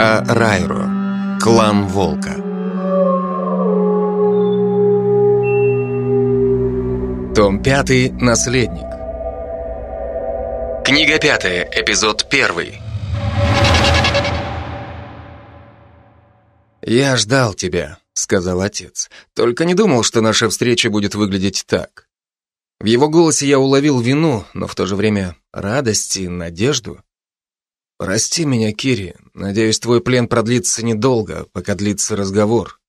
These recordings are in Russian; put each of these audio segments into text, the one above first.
А. Райро. Клан Волка. Том 5. Наследник. Книга 5. Эпизод 1. «Я ждал тебя», — сказал отец. «Только не думал, что наша встреча будет выглядеть так». В его голосе я уловил вину, но в то же время радость и надежду. «Прости меня, Кири. Надеюсь, твой плен продлится недолго, пока длится разговор.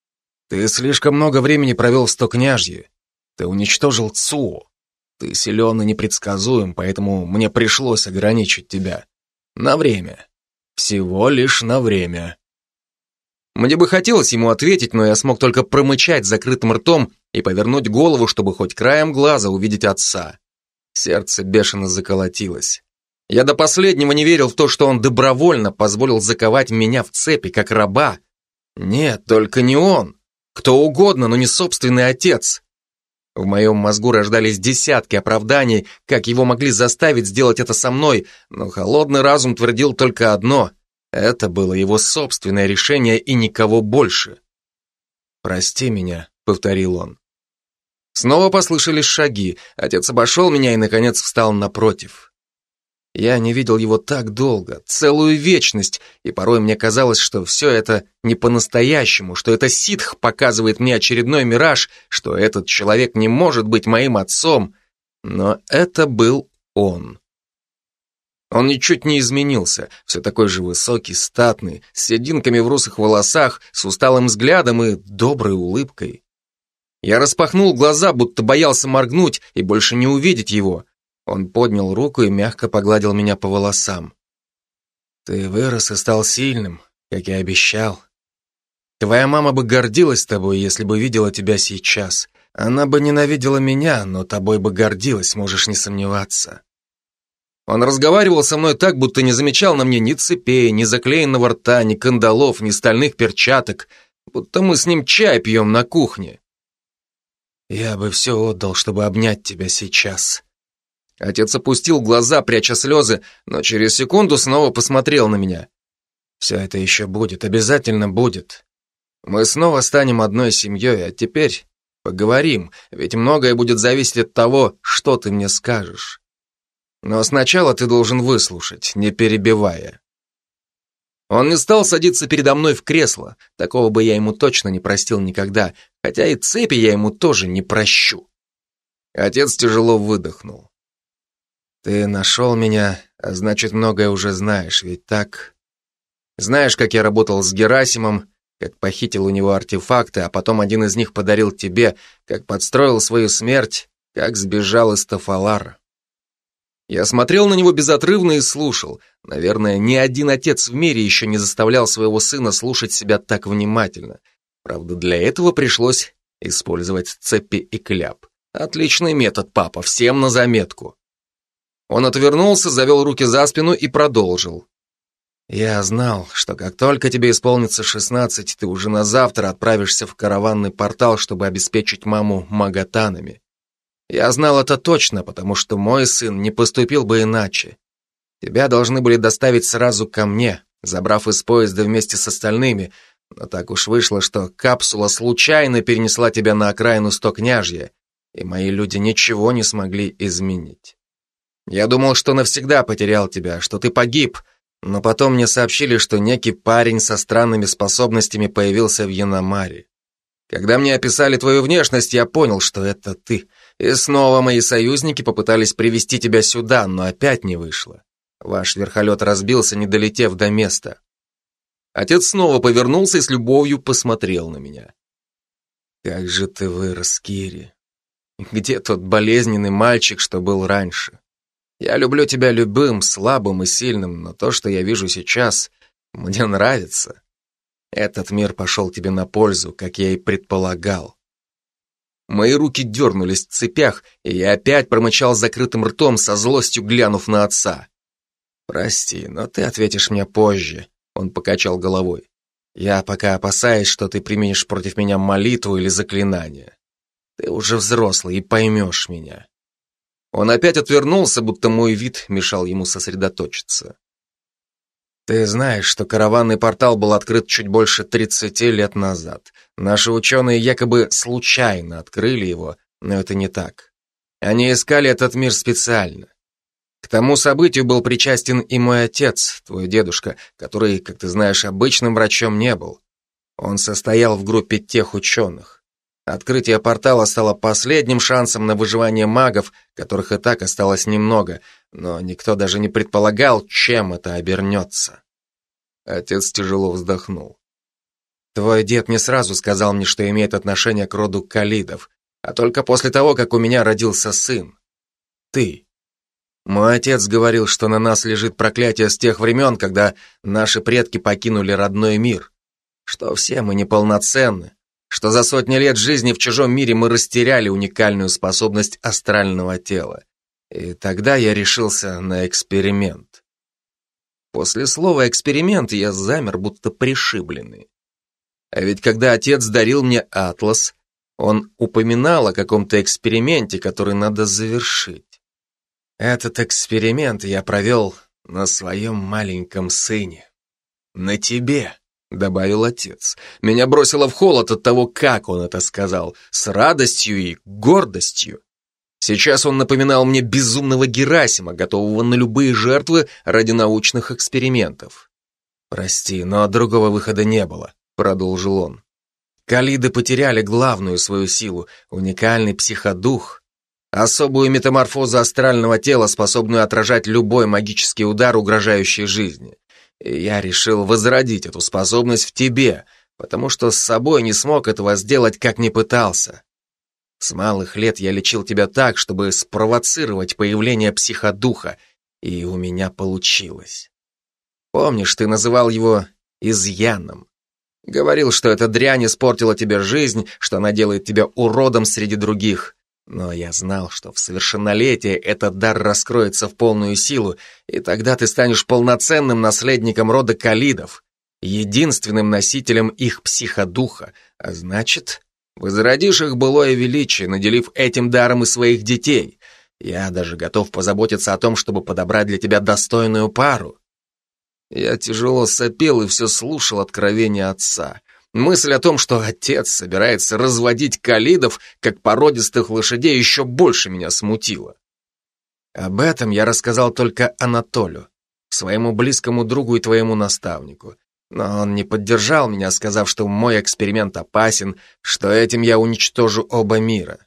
Ты слишком много времени провел в Стокняжье. Ты уничтожил Цуо. Ты силен и непредсказуем, поэтому мне пришлось ограничить тебя. На время. Всего лишь на время». Мне бы хотелось ему ответить, но я смог только промычать закрытым ртом и повернуть голову, чтобы хоть краем глаза увидеть отца. Сердце бешено заколотилось. Я до последнего не верил в то, что он добровольно позволил заковать меня в цепи, как раба. Нет, только не он. Кто угодно, но не собственный отец. В моем мозгу рождались десятки оправданий, как его могли заставить сделать это со мной, но холодный разум твердил только одно. Это было его собственное решение и никого больше. «Прости меня», — повторил он. Снова послышались шаги. Отец обошел меня и, наконец, встал напротив. Я не видел его так долго, целую вечность, и порой мне казалось, что все это не по-настоящему, что это ситх показывает мне очередной мираж, что этот человек не может быть моим отцом, но это был он. Он ничуть не изменился, все такой же высокий, статный, с сединками в русых волосах, с усталым взглядом и доброй улыбкой. Я распахнул глаза, будто боялся моргнуть и больше не увидеть его, он поднял руку и мягко погладил меня по волосам. «Ты вырос и стал сильным, как и обещал. Твоя мама бы гордилась тобой, если бы видела тебя сейчас. Она бы ненавидела меня, но тобой бы гордилась, можешь не сомневаться». Он разговаривал со мной так, будто не замечал на мне ни цепей, ни заклеенного рта, ни кандалов, ни стальных перчаток, будто мы с ним чай пьем на кухне. «Я бы все отдал, чтобы обнять тебя сейчас», Отец опустил глаза, пряча слезы, но через секунду снова посмотрел на меня. «Все это еще будет, обязательно будет. Мы снова станем одной семьей, а теперь поговорим, ведь многое будет зависеть от того, что ты мне скажешь. Но сначала ты должен выслушать, не перебивая». Он не стал садиться передо мной в кресло, такого бы я ему точно не простил никогда, хотя и цепи я ему тоже не прощу. Отец тяжело выдохнул. Ты нашел меня, а значит, многое уже знаешь, ведь так? Знаешь, как я работал с Герасимом, как похитил у него артефакты, а потом один из них подарил тебе, как подстроил свою смерть, как сбежал из Тафалара. Я смотрел на него безотрывно и слушал. Наверное, ни один отец в мире еще не заставлял своего сына слушать себя так внимательно. Правда, для этого пришлось использовать цепи и кляп. Отличный метод, папа, всем на заметку. Он отвернулся, завел руки за спину и продолжил. «Я знал, что как только тебе исполнится шестнадцать, ты уже на завтра отправишься в караванный портал, чтобы обеспечить маму магатанами. Я знал это точно, потому что мой сын не поступил бы иначе. Тебя должны были доставить сразу ко мне, забрав из поезда вместе с остальными, но так уж вышло, что капсула случайно перенесла тебя на окраину Стокняжья, и мои люди ничего не смогли изменить. Я думал, что навсегда потерял тебя, что ты погиб, но потом мне сообщили, что некий парень со странными способностями появился в Яномаре. Когда мне описали твою внешность, я понял, что это ты. И снова мои союзники попытались привести тебя сюда, но опять не вышло. Ваш верхолет разбился, не долетев до места. Отец снова повернулся и с любовью посмотрел на меня. Как же ты вырос, Кири. Где тот болезненный мальчик, что был раньше? Я люблю тебя любым, слабым и сильным, но то, что я вижу сейчас, мне нравится. Этот мир пошел тебе на пользу, как я и предполагал. Мои руки дернулись в цепях, и я опять промычал закрытым ртом, со злостью глянув на отца. «Прости, но ты ответишь мне позже», — он покачал головой. «Я пока опасаюсь, что ты применишь против меня молитву или заклинание. Ты уже взрослый и поймешь меня». Он опять отвернулся, будто мой вид мешал ему сосредоточиться. Ты знаешь, что караванный портал был открыт чуть больше 30 лет назад. Наши ученые якобы случайно открыли его, но это не так. Они искали этот мир специально. К тому событию был причастен и мой отец, твой дедушка, который, как ты знаешь, обычным врачом не был. Он состоял в группе тех ученых. Открытие портала стало последним шансом на выживание магов, которых и так осталось немного, но никто даже не предполагал, чем это обернется. Отец тяжело вздохнул. Твой дед не сразу сказал мне, что имеет отношение к роду Калидов, а только после того, как у меня родился сын. Ты. Мой отец говорил, что на нас лежит проклятие с тех времен, когда наши предки покинули родной мир, что все мы неполноценны, что за сотни лет жизни в чужом мире мы растеряли уникальную способность астрального тела. И тогда я решился на эксперимент. После слова «эксперимент» я замер, будто пришибленный. А ведь когда отец дарил мне атлас, он упоминал о каком-то эксперименте, который надо завершить. Этот эксперимент я провел на своем маленьком сыне. На тебе добавил отец. Меня бросило в холод от того, как он это сказал, с радостью и гордостью. Сейчас он напоминал мне безумного Герасима, готового на любые жертвы ради научных экспериментов. «Прости, но другого выхода не было», — продолжил он. Калиды потеряли главную свою силу, уникальный психодух, особую метаморфозу астрального тела, способную отражать любой магический удар, угрожающий жизни. Я решил возродить эту способность в тебе, потому что с собой не смог этого сделать, как не пытался. С малых лет я лечил тебя так, чтобы спровоцировать появление психодуха, и у меня получилось. Помнишь, ты называл его изъяном. Говорил, что эта дрянь испортила тебе жизнь, что она делает тебя уродом среди других. Но я знал, что в совершеннолетие этот дар раскроется в полную силу, и тогда ты станешь полноценным наследником рода Калидов, единственным носителем их психодуха, а значит, возродишь их былое величие, наделив этим даром и своих детей. Я даже готов позаботиться о том, чтобы подобрать для тебя достойную пару. Я тяжело сопел и все слушал откровения отца. Мысль о том, что отец собирается разводить калидов, как породистых лошадей, еще больше меня смутила. Об этом я рассказал только Анатолию, своему близкому другу и твоему наставнику. Но он не поддержал меня, сказав, что мой эксперимент опасен, что этим я уничтожу оба мира.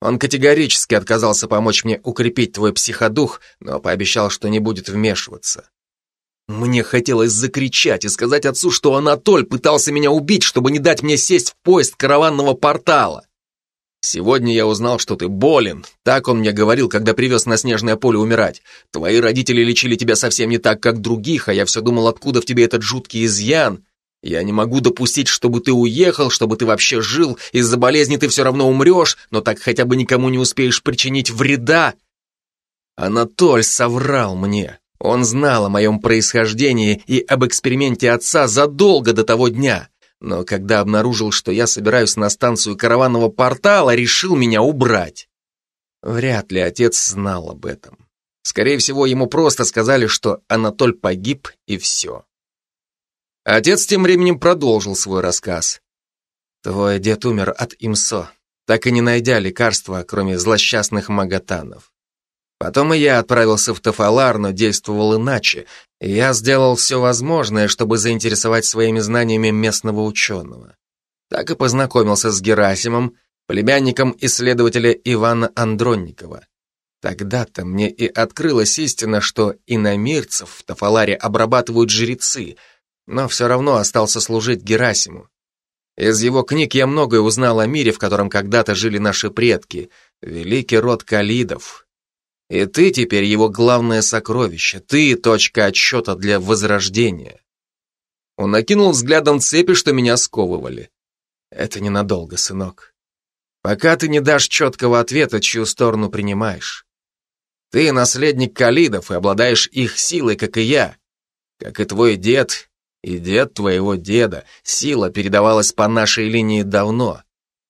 Он категорически отказался помочь мне укрепить твой психодух, но пообещал, что не будет вмешиваться. Мне хотелось закричать и сказать отцу, что Анатоль пытался меня убить, чтобы не дать мне сесть в поезд караванного портала. Сегодня я узнал, что ты болен. Так он мне говорил, когда привез на снежное поле умирать. Твои родители лечили тебя совсем не так, как других, а я все думал, откуда в тебе этот жуткий изъян. Я не могу допустить, чтобы ты уехал, чтобы ты вообще жил. Из-за болезни ты все равно умрешь, но так хотя бы никому не успеешь причинить вреда. Анатоль соврал мне. Он знал о моем происхождении и об эксперименте отца задолго до того дня, но когда обнаружил, что я собираюсь на станцию караванного портала, решил меня убрать. Вряд ли отец знал об этом. Скорее всего, ему просто сказали, что Анатоль погиб и все. Отец тем временем продолжил свой рассказ. Твой дед умер от имсо, так и не найдя лекарства, кроме злосчастных магатанов. Потом и я отправился в Тафалар, но действовал иначе. я сделал все возможное, чтобы заинтересовать своими знаниями местного ученого. Так и познакомился с Герасимом, племянником исследователя Ивана Андронникова. Тогда-то мне и открылась истина, что иномирцев в Тафаларе обрабатывают жрецы, но все равно остался служить Герасиму. Из его книг я многое узнал о мире, в котором когда-то жили наши предки, великий род Калидов, и ты теперь его главное сокровище, ты точка отсчета для возрождения. Он накинул взглядом цепи, что меня сковывали. Это ненадолго, сынок. Пока ты не дашь четкого ответа, чью сторону принимаешь. Ты наследник Калидов и обладаешь их силой, как и я. Как и твой дед, и дед твоего деда. Сила передавалась по нашей линии давно.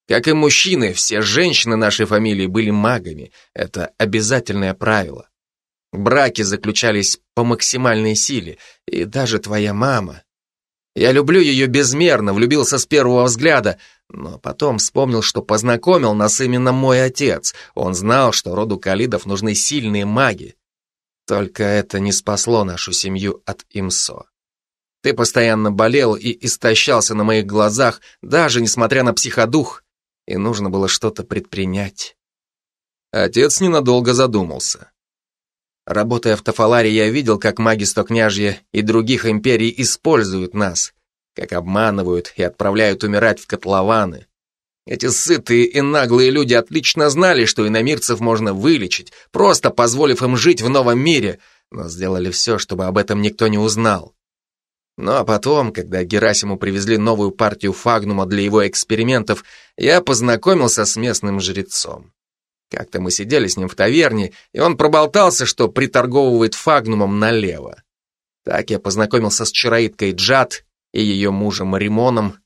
Как и мужчины, все женщины нашей фамилии были магами. Это обязательное правило. Браки заключались по максимальной силе, и даже твоя мама. Я люблю ее безмерно, влюбился с первого взгляда, но потом вспомнил, что познакомил нас именно мой отец. Он знал, что роду Калидов нужны сильные маги. Только это не спасло нашу семью от Имсо. Ты постоянно болел и истощался на моих глазах, даже несмотря на психодух, и нужно было что-то предпринять. Отец ненадолго задумался. Работая в Тафаларе, я видел, как маги Стокняжья и других империй используют нас, как обманывают и отправляют умирать в котлованы. Эти сытые и наглые люди отлично знали, что иномирцев можно вылечить, просто позволив им жить в новом мире, но сделали все, чтобы об этом никто не узнал. Ну а потом, когда Герасиму привезли новую партию фагнума для его экспериментов, я познакомился с местным жрецом. Как-то мы сидели с ним в таверне, и он проболтался, что приторговывает фагнумом налево. Так я познакомился с чароиткой Джад и ее мужем Римоном.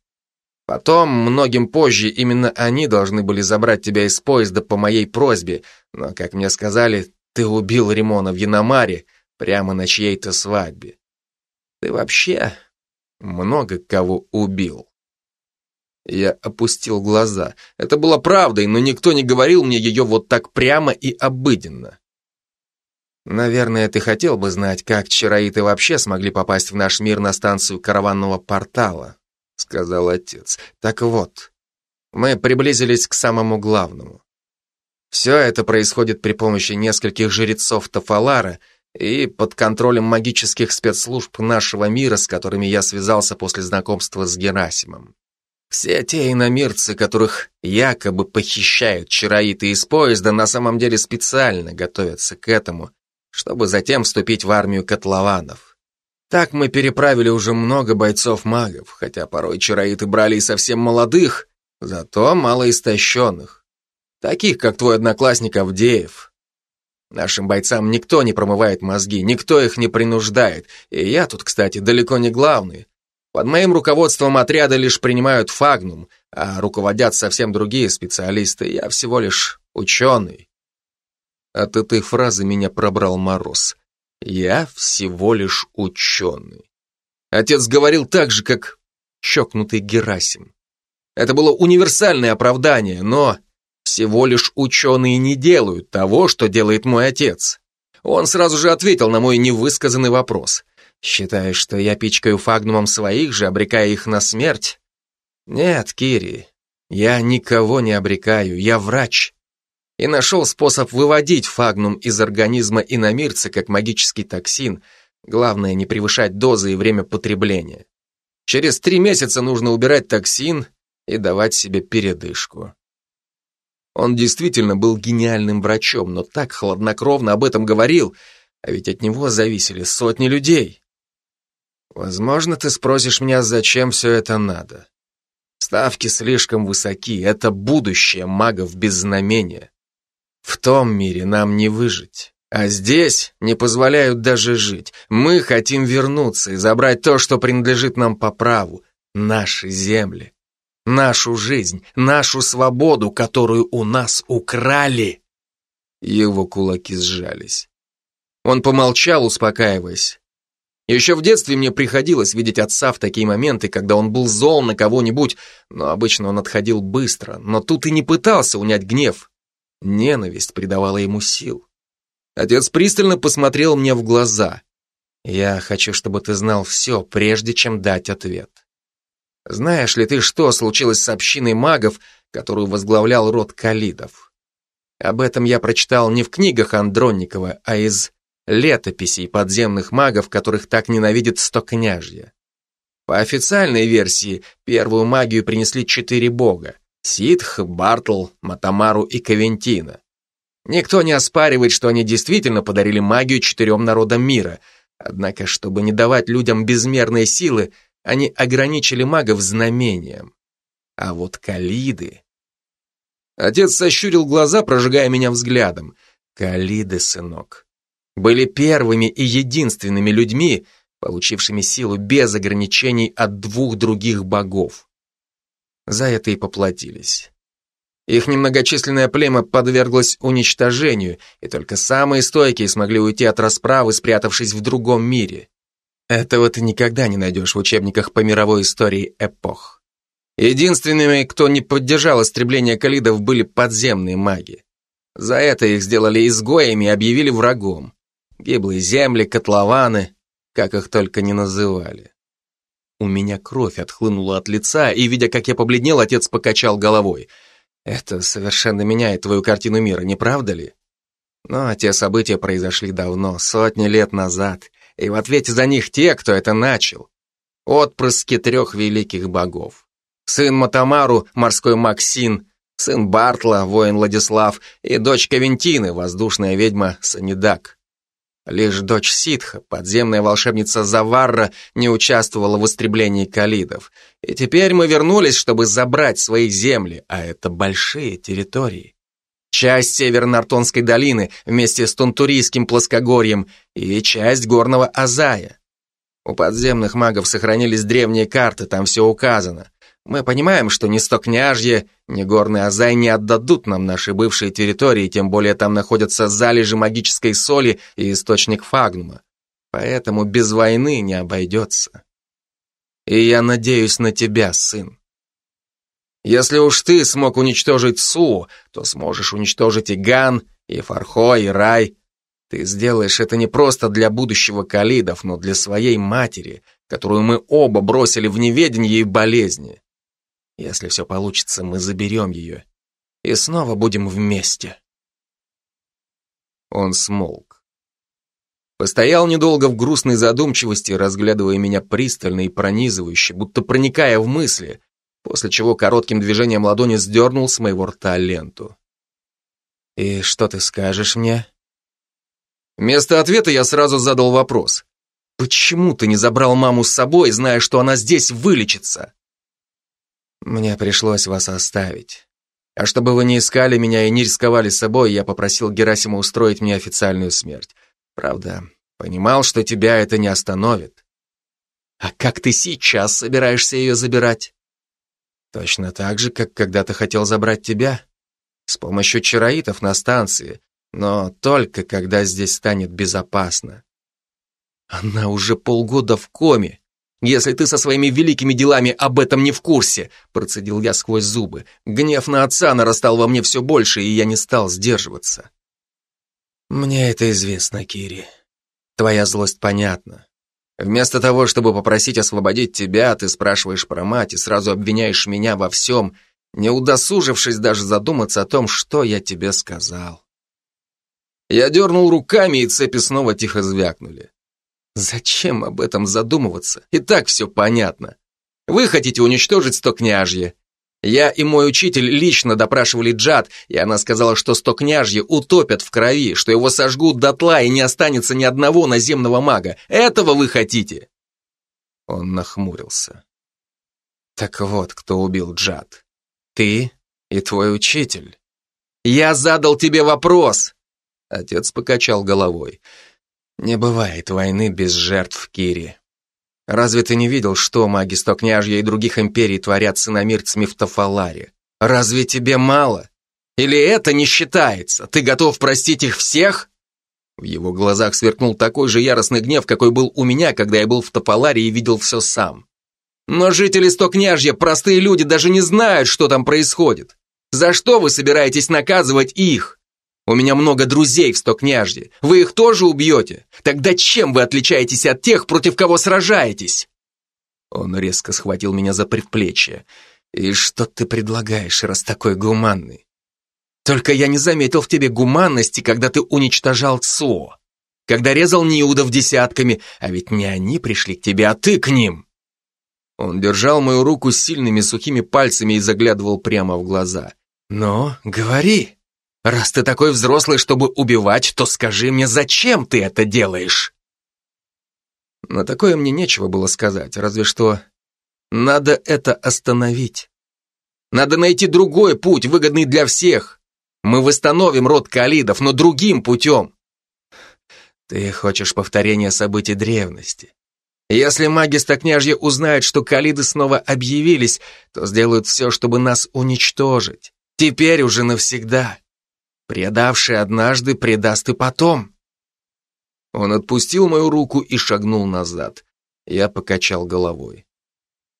Потом, многим позже, именно они должны были забрать тебя из поезда по моей просьбе, но, как мне сказали, ты убил Римона в Яномаре прямо на чьей-то свадьбе. Ты вообще много кого убил. Я опустил глаза. Это было правдой, но никто не говорил мне ее вот так прямо и обыденно. Наверное, ты хотел бы знать, как чароиты вообще смогли попасть в наш мир на станцию караванного портала, сказал отец. Так вот, мы приблизились к самому главному. Все это происходит при помощи нескольких жрецов Тафалара и под контролем магических спецслужб нашего мира, с которыми я связался после знакомства с Герасимом. Все те иномирцы, которых якобы похищают чароиты из поезда, на самом деле специально готовятся к этому, чтобы затем вступить в армию котлованов. Так мы переправили уже много бойцов-магов, хотя порой чароиты брали и совсем молодых, зато малоистощенных. Таких, как твой одноклассник Авдеев. Нашим бойцам никто не промывает мозги, никто их не принуждает, и я тут, кстати, далеко не главный. Под моим руководством отряда лишь принимают фагнум, а руководят совсем другие специалисты. Я всего лишь ученый. От этой фразы меня пробрал мороз. Я всего лишь ученый. Отец говорил так же, как чокнутый Герасим. Это было универсальное оправдание, но всего лишь ученые не делают того, что делает мой отец. Он сразу же ответил на мой невысказанный вопрос. Считаешь, что я пичкаю фагнумом своих же, обрекая их на смерть? Нет, Кири, я никого не обрекаю, я врач. И нашел способ выводить фагнум из организма иномирца как магический токсин. Главное не превышать дозы и время потребления. Через три месяца нужно убирать токсин и давать себе передышку. Он действительно был гениальным врачом, но так хладнокровно об этом говорил, а ведь от него зависели сотни людей. Возможно, ты спросишь меня, зачем все это надо. Ставки слишком высоки, это будущее магов без знамения. В том мире нам не выжить. А здесь не позволяют даже жить. Мы хотим вернуться и забрать то, что принадлежит нам по праву. Наши земли. Нашу жизнь, нашу свободу, которую у нас украли. Его кулаки сжались. Он помолчал, успокаиваясь. Еще в детстве мне приходилось видеть отца в такие моменты, когда он был зол на кого-нибудь, но обычно он отходил быстро, но тут и не пытался унять гнев. Ненависть придавала ему сил. Отец пристально посмотрел мне в глаза. «Я хочу, чтобы ты знал все, прежде чем дать ответ. Знаешь ли ты, что случилось с общиной магов, которую возглавлял род Калидов? Об этом я прочитал не в книгах Андронникова, а из летописей подземных магов, которых так ненавидит стокняжье. По официальной версии, первую магию принесли четыре бога – Ситх, Бартл, Матамару и Кавентина. Никто не оспаривает, что они действительно подарили магию четырем народам мира, однако, чтобы не давать людям безмерной силы, они ограничили магов знамением. А вот Калиды... Отец сощурил глаза, прожигая меня взглядом. Калиды, сынок, были первыми и единственными людьми, получившими силу без ограничений от двух других богов. За это и поплатились. Их немногочисленное племя подверглось уничтожению, и только самые стойкие смогли уйти от расправы, спрятавшись в другом мире. Этого ты никогда не найдешь в учебниках по мировой истории эпох. Единственными, кто не поддержал истребление калидов, были подземные маги. За это их сделали изгоями и объявили врагом. Гиблые земли, котлованы, как их только не называли. У меня кровь отхлынула от лица, и, видя, как я побледнел, отец покачал головой. Это совершенно меняет твою картину мира, не правда ли? Но те события произошли давно, сотни лет назад, и в ответе за них те, кто это начал. Отпрыски трех великих богов. Сын Матамару, морской Максин, сын Бартла, воин Владислав, и дочь Кавентины, воздушная ведьма Санидак. Лишь дочь Ситха, подземная волшебница Заварра, не участвовала в истреблении калидов. И теперь мы вернулись, чтобы забрать свои земли, а это большие территории. Часть Северо-Нартонской долины вместе с Тунтурийским плоскогорьем и часть горного Азая. У подземных магов сохранились древние карты, там все указано. Мы понимаем, что ни Стокняжье, ни Горный Азай не отдадут нам наши бывшие территории, тем более там находятся залежи магической соли и источник фагнума. Поэтому без войны не обойдется. И я надеюсь на тебя, сын. Если уж ты смог уничтожить Су, то сможешь уничтожить и Ган, и Фархо, и Рай. Ты сделаешь это не просто для будущего Калидов, но для своей матери, которую мы оба бросили в неведении и болезни. Если все получится, мы заберем ее и снова будем вместе. Он смолк. Постоял недолго в грустной задумчивости, разглядывая меня пристально и пронизывающе, будто проникая в мысли, после чего коротким движением ладони сдернул с моего рта ленту. «И что ты скажешь мне?» Вместо ответа я сразу задал вопрос. «Почему ты не забрал маму с собой, зная, что она здесь вылечится?» Мне пришлось вас оставить. А чтобы вы не искали меня и не рисковали собой, я попросил Герасима устроить мне официальную смерть. Правда, понимал, что тебя это не остановит. А как ты сейчас собираешься ее забирать? Точно так же, как когда-то хотел забрать тебя. С помощью чароитов на станции, но только когда здесь станет безопасно. Она уже полгода в коме. Если ты со своими великими делами об этом не в курсе, процедил я сквозь зубы. Гнев на отца нарастал во мне все больше, и я не стал сдерживаться. Мне это известно, Кири. Твоя злость понятна. Вместо того, чтобы попросить освободить тебя, ты спрашиваешь про мать и сразу обвиняешь меня во всем, не удосужившись даже задуматься о том, что я тебе сказал. Я дернул руками, и цепи снова тихо звякнули. Зачем об этом задумываться? И так все понятно. Вы хотите уничтожить Стокняжье. Я и мой учитель лично допрашивали Джад, и она сказала, что Стокняжье утопят в крови, что его сожгут дотла и не останется ни одного наземного мага. Этого вы хотите?» Он нахмурился. «Так вот, кто убил Джад. Ты и твой учитель. Я задал тебе вопрос!» Отец покачал головой. Не бывает войны без жертв Кири. Разве ты не видел, что маги Стокняжья и других империй творят с иномирцами в Тафаларе? Разве тебе мало? Или это не считается? Ты готов простить их всех? В его глазах сверкнул такой же яростный гнев, какой был у меня, когда я был в Тополаре и видел все сам. Но жители Стокняжья, простые люди, даже не знают, что там происходит. За что вы собираетесь наказывать их? У меня много друзей в Стокняжье. Вы их тоже убьете? Тогда чем вы отличаетесь от тех, против кого сражаетесь?» Он резко схватил меня за предплечье. «И что ты предлагаешь, раз такой гуманный? Только я не заметил в тебе гуманности, когда ты уничтожал ЦО, когда резал неудов десятками, а ведь не они пришли к тебе, а ты к ним!» Он держал мою руку сильными сухими пальцами и заглядывал прямо в глаза. «Ну, говори!» Раз ты такой взрослый, чтобы убивать, то скажи мне, зачем ты это делаешь?» На такое мне нечего было сказать, разве что надо это остановить. Надо найти другой путь, выгодный для всех. Мы восстановим род Калидов, но другим путем. Ты хочешь повторения событий древности. Если маги Стокняжья узнают, что Калиды снова объявились, то сделают все, чтобы нас уничтожить. Теперь уже навсегда. Предавший однажды, предаст и потом. Он отпустил мою руку и шагнул назад. Я покачал головой.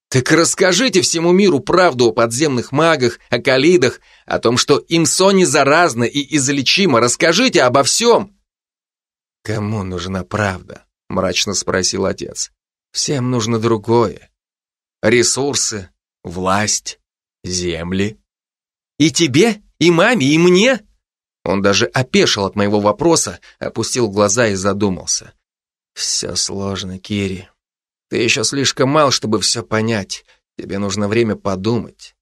Так расскажите всему миру правду о подземных магах, о калидах, о том, что им сони заразно и излечимо. Расскажите обо всем. Кому нужна правда? Мрачно спросил отец. Всем нужно другое. Ресурсы, власть, земли. И тебе, и маме, и мне? Он даже опешил от моего вопроса, опустил глаза и задумался. Все сложно, Кири. Ты еще слишком мал, чтобы все понять. Тебе нужно время подумать.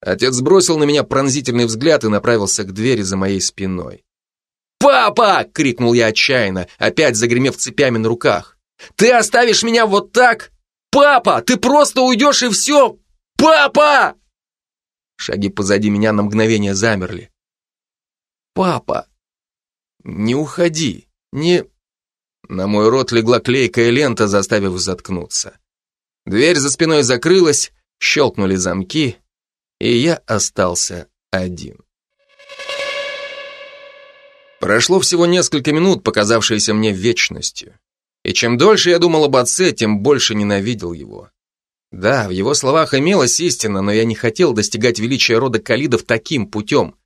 Отец бросил на меня пронзительный взгляд и направился к двери за моей спиной. «Папа!» — крикнул я отчаянно, опять загремев цепями на руках. «Ты оставишь меня вот так? Папа, ты просто уйдешь и все! Папа!» Шаги позади меня на мгновение замерли. «Папа! Не уходи! Не...» На мой рот легла клейкая лента, заставив заткнуться. Дверь за спиной закрылась, щелкнули замки, и я остался один. Прошло всего несколько минут, показавшиеся мне вечностью. И чем дольше я думал об отце, тем больше ненавидел его. Да, в его словах имелась истина, но я не хотел достигать величия рода Калидов таким путем.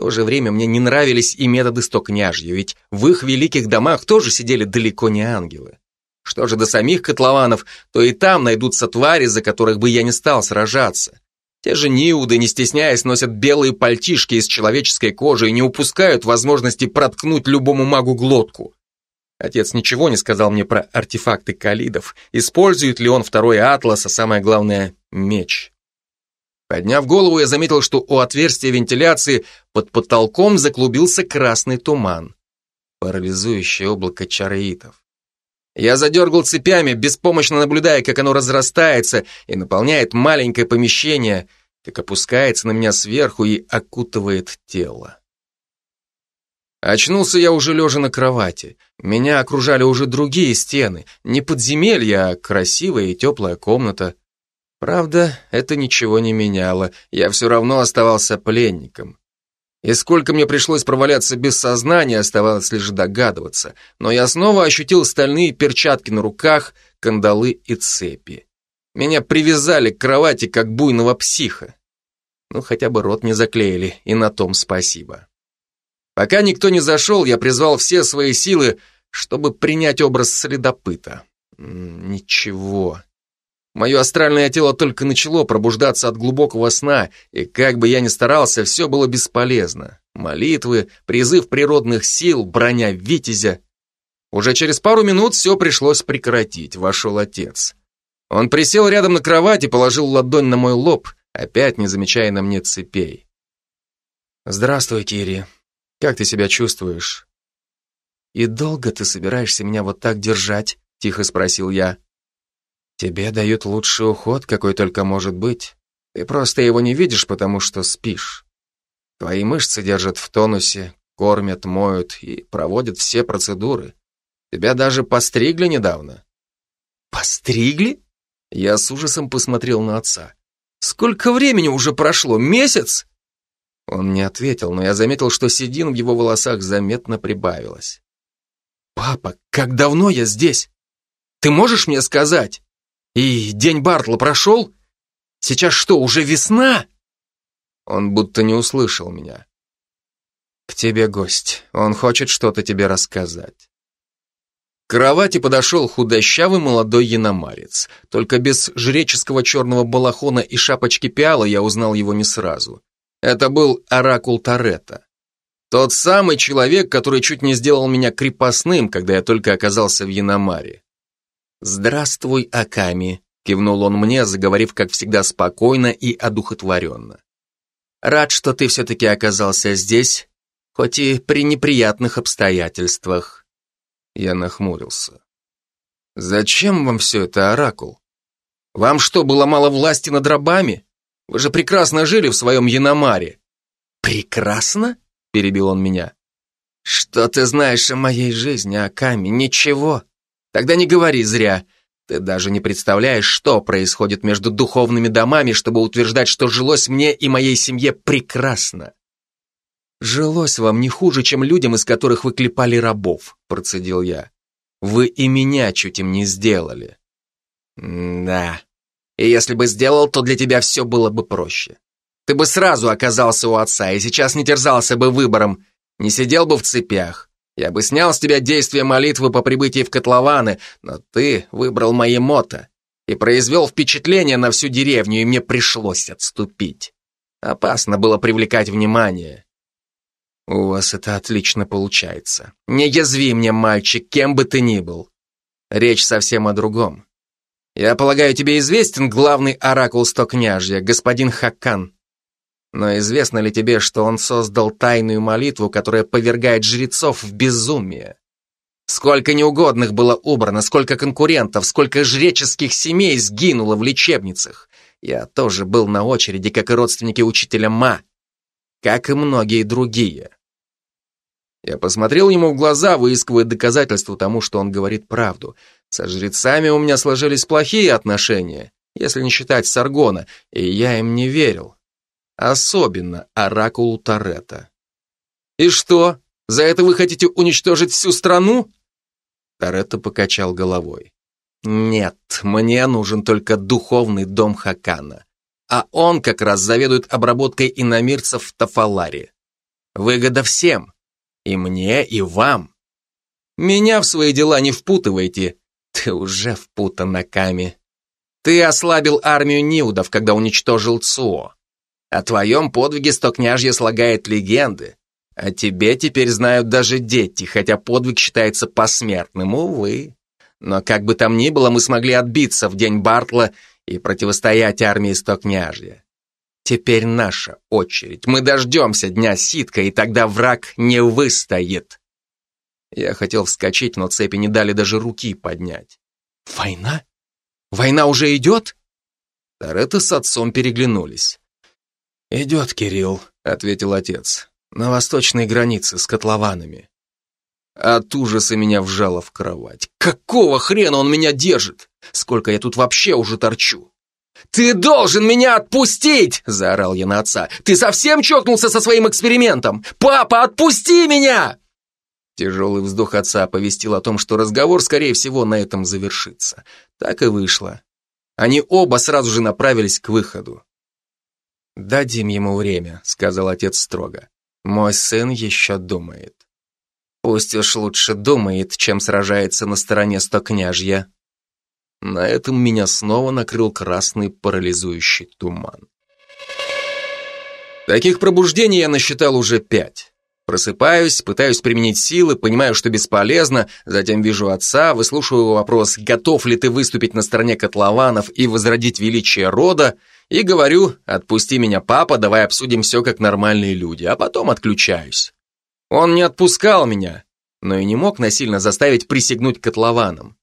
То же время мне не нравились и методы стокняжья, ведь в их великих домах тоже сидели далеко не ангелы. Что же до самих котлованов, то и там найдутся твари, за которых бы я не стал сражаться. Те же Ниуды, не стесняясь, носят белые пальтишки из человеческой кожи и не упускают возможности проткнуть любому магу глотку. Отец ничего не сказал мне про артефакты калидов, использует ли он второй атлас, а самое главное, меч. Подняв голову, я заметил, что у отверстия вентиляции под потолком заклубился красный туман. Парализующее облако чароитов. Я задергал цепями, беспомощно наблюдая, как оно разрастается и наполняет маленькое помещение, как опускается на меня сверху и окутывает тело. Очнулся я уже лежа на кровати. Меня окружали уже другие стены. Не подземелье, а красивая и теплая комната. Правда, это ничего не меняло, я все равно оставался пленником. И сколько мне пришлось проваляться без сознания, оставалось лишь догадываться, но я снова ощутил стальные перчатки на руках, кандалы и цепи. Меня привязали к кровати, как буйного психа. Ну, хотя бы рот не заклеили, и на том спасибо. Пока никто не зашел, я призвал все свои силы, чтобы принять образ следопыта. Ничего. Мое астральное тело только начало пробуждаться от глубокого сна, и как бы я ни старался, все было бесполезно. Молитвы, призыв природных сил, броня витязя. Уже через пару минут все пришлось прекратить, вошел отец. Он присел рядом на кровать и положил ладонь на мой лоб, опять не замечая на мне цепей. «Здравствуй, Кири. Как ты себя чувствуешь?» «И долго ты собираешься меня вот так держать?» — тихо спросил я. Тебе дают лучший уход, какой только может быть. Ты просто его не видишь, потому что спишь. Твои мышцы держат в тонусе, кормят, моют и проводят все процедуры. Тебя даже постригли недавно. Постригли? Я с ужасом посмотрел на отца. Сколько времени уже прошло? Месяц? Он не ответил, но я заметил, что седин в его волосах заметно прибавилось. «Папа, как давно я здесь? Ты можешь мне сказать?» И день Бартла прошел? Сейчас что, уже весна? Он будто не услышал меня. К тебе гость. Он хочет что-то тебе рассказать. К кровати подошел худощавый молодой яномарец. Только без жреческого черного балахона и шапочки пиала я узнал его не сразу. Это был оракул Торетто. Тот самый человек, который чуть не сделал меня крепостным, когда я только оказался в Яномаре. «Здравствуй, Аками», — кивнул он мне, заговорив, как всегда, спокойно и одухотворенно. «Рад, что ты все-таки оказался здесь, хоть и при неприятных обстоятельствах». Я нахмурился. «Зачем вам все это, Оракул? Вам что, было мало власти над рабами? Вы же прекрасно жили в своем Яномаре». «Прекрасно?» — перебил он меня. «Что ты знаешь о моей жизни, Аками? Ничего. Тогда не говори зря. Ты даже не представляешь, что происходит между духовными домами, чтобы утверждать, что жилось мне и моей семье прекрасно. Жилось вам не хуже, чем людям, из которых вы клепали рабов, процедил я. Вы и меня чуть им не сделали. да. И если бы сделал, то для тебя все было бы проще. Ты бы сразу оказался у отца и сейчас не терзался бы выбором, не сидел бы в цепях. Я бы снял с тебя действие молитвы по прибытии в котлованы, но ты выбрал мои мото и произвел впечатление на всю деревню, и мне пришлось отступить. Опасно было привлекать внимание. У вас это отлично получается. Не язви мне, мальчик, кем бы ты ни был. Речь совсем о другом. Я полагаю, тебе известен главный оракул Стокняжья, господин Хакан. Но известно ли тебе, что он создал тайную молитву, которая повергает жрецов в безумие? Сколько неугодных было убрано, сколько конкурентов, сколько жреческих семей сгинуло в лечебницах. Я тоже был на очереди, как и родственники учителя Ма, как и многие другие. Я посмотрел ему в глаза, выискивая доказательства тому, что он говорит правду. Со жрецами у меня сложились плохие отношения, если не считать Саргона, и я им не верил. Особенно оракулу Торетто. «И что, за это вы хотите уничтожить всю страну?» Торетто покачал головой. «Нет, мне нужен только духовный дом Хакана, а он как раз заведует обработкой иномирцев в Тафаларе. Выгода всем, и мне, и вам. Меня в свои дела не впутывайте. Ты уже впутан Наками. Ты ослабил армию Ниудов, когда уничтожил Цуо. О твоем подвиге стокняжье слагает легенды. А тебе теперь знают даже дети, хотя подвиг считается посмертным, увы. Но как бы там ни было, мы смогли отбиться в день Бартла и противостоять армии стокняжья. Теперь наша очередь. Мы дождемся дня ситка, и тогда враг не выстоит. Я хотел вскочить, но цепи не дали даже руки поднять. Война? Война уже идет? Торетто с отцом переглянулись. «Идет, Кирилл», — ответил отец. «На восточной границе с котлованами». От ужаса меня вжало в кровать. «Какого хрена он меня держит? Сколько я тут вообще уже торчу? «Ты должен меня отпустить!» – заорал я на отца. «Ты совсем чокнулся со своим экспериментом? Папа, отпусти меня!» Тяжелый вздох отца оповестил о том, что разговор, скорее всего, на этом завершится. Так и вышло. Они оба сразу же направились к выходу. «Дадим ему время», — сказал отец строго. «Мой сын еще думает». «Пусть уж лучше думает, чем сражается на стороне стокняжья». На этом меня снова накрыл красный парализующий туман. Таких пробуждений я насчитал уже пять. Просыпаюсь, пытаюсь применить силы, понимаю, что бесполезно, затем вижу отца, выслушиваю вопрос, готов ли ты выступить на стороне котлованов и возродить величие рода, и говорю, отпусти меня, папа, давай обсудим все как нормальные люди, а потом отключаюсь. Он не отпускал меня, но и не мог насильно заставить присягнуть котлованам.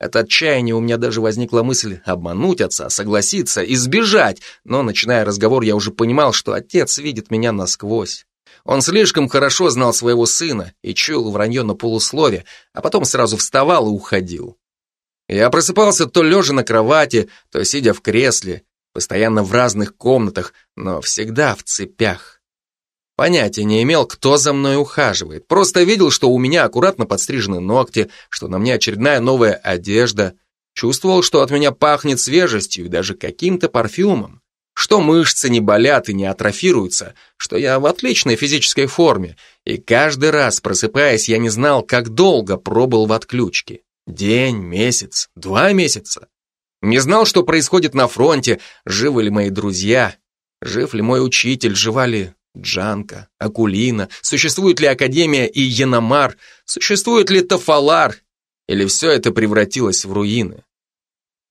От отчаяния у меня даже возникла мысль обмануть отца, согласиться и сбежать, но, начиная разговор, я уже понимал, что отец видит меня насквозь. Он слишком хорошо знал своего сына и чуял вранье на полуслове, а потом сразу вставал и уходил. Я просыпался то лежа на кровати, то сидя в кресле, постоянно в разных комнатах, но всегда в цепях. Понятия не имел, кто за мной ухаживает. Просто видел, что у меня аккуратно подстрижены ногти, что на мне очередная новая одежда. Чувствовал, что от меня пахнет свежестью и даже каким-то парфюмом. Что мышцы не болят и не атрофируются, что я в отличной физической форме. И каждый раз, просыпаясь, я не знал, как долго пробыл в отключке. День, месяц, два месяца. Не знал, что происходит на фронте, живы ли мои друзья, жив ли мой учитель, жива ли Джанка, Акулина, существует ли Академия и Яномар, существует ли Тафалар, или все это превратилось в руины.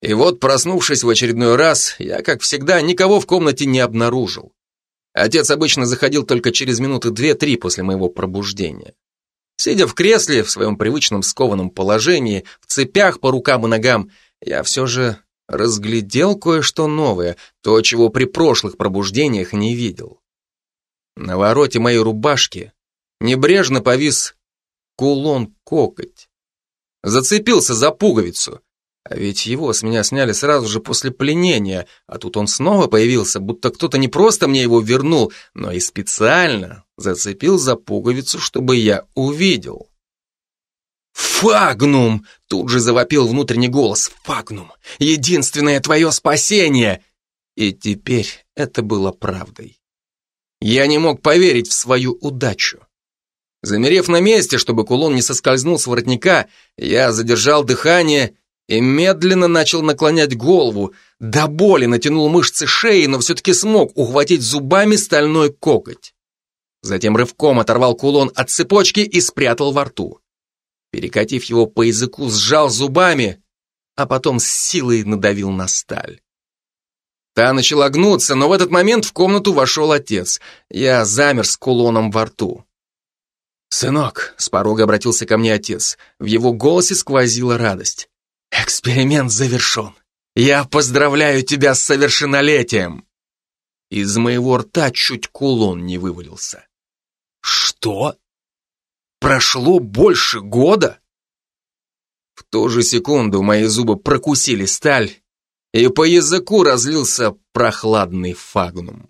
И вот, проснувшись в очередной раз, я, как всегда, никого в комнате не обнаружил. Отец обычно заходил только через минуты две-три после моего пробуждения. Сидя в кресле, в своем привычном скованном положении, в цепях по рукам и ногам, я все же разглядел кое-что новое, то, чего при прошлых пробуждениях не видел. На вороте моей рубашки небрежно повис кулон-кокоть. Зацепился за пуговицу, А ведь его с меня сняли сразу же после пленения, а тут он снова появился, будто кто-то не просто мне его вернул, но и специально зацепил за пуговицу, чтобы я увидел. «Фагнум!» — тут же завопил внутренний голос. «Фагнум! Единственное твое спасение!» И теперь это было правдой. Я не мог поверить в свою удачу. Замерев на месте, чтобы кулон не соскользнул с воротника, я задержал дыхание и медленно начал наклонять голову. До боли натянул мышцы шеи, но все-таки смог ухватить зубами стальной коготь. Затем рывком оторвал кулон от цепочки и спрятал во рту. Перекатив его по языку, сжал зубами, а потом с силой надавил на сталь. Та начала гнуться, но в этот момент в комнату вошел отец. Я замер с кулоном во рту. «Сынок», — с порога обратился ко мне отец, в его голосе сквозила радость. «Эксперимент завершен. Я поздравляю тебя с совершеннолетием!» Из моего рта чуть кулон не вывалился. «Что? Прошло больше года?» В ту же секунду мои зубы прокусили сталь, и по языку разлился прохладный фагнум.